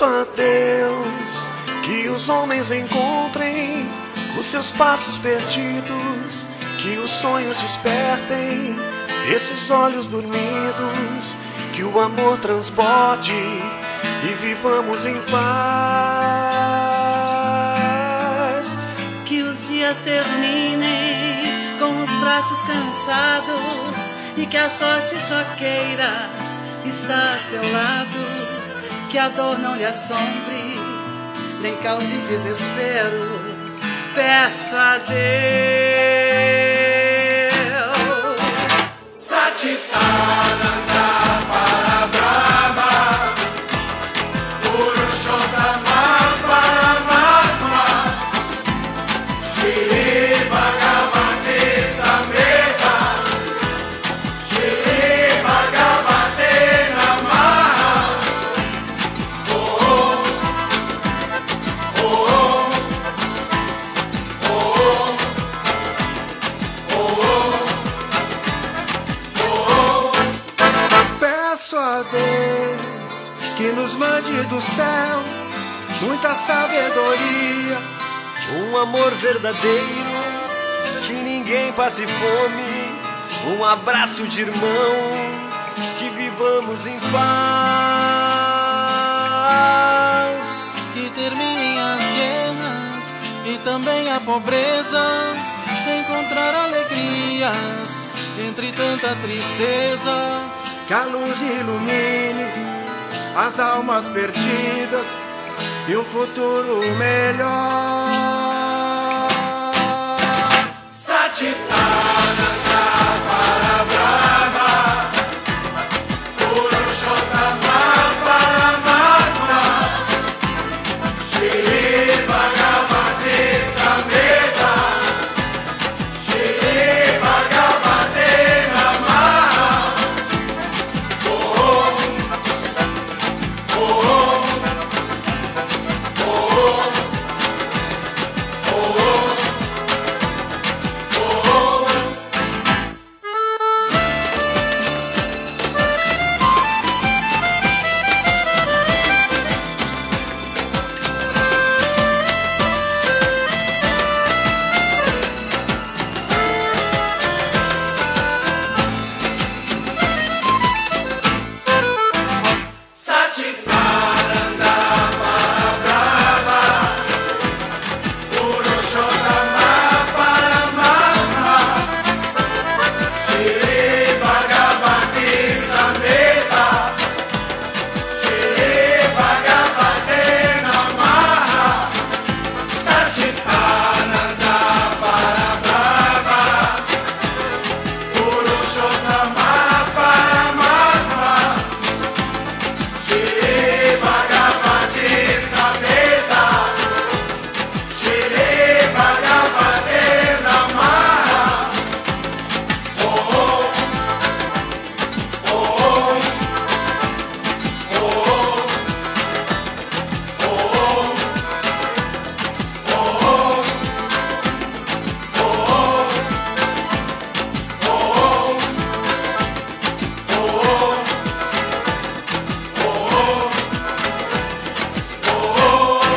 Peço a Deus que os homens encontrem os seus passos perdidos, que os sonhos despertem esses olhos dormidos, que o amor transborde e vivamos em paz. Que os dias terminem com os braços cansados e que a sorte só queira estar a seu lado. Que a dor não lhe assombre, nem cause desespero. Peço a Deus. Nos mande do céu muita sabedoria, Um amor verdadeiro, que ninguém passe fome. Um abraço de irmão, que vivamos em paz. que terminem as guerras e também a pobreza, encontrar alegrias entre tanta tristeza. que a luz ilumine as almas perdidas e um futuro melhor. Satipá.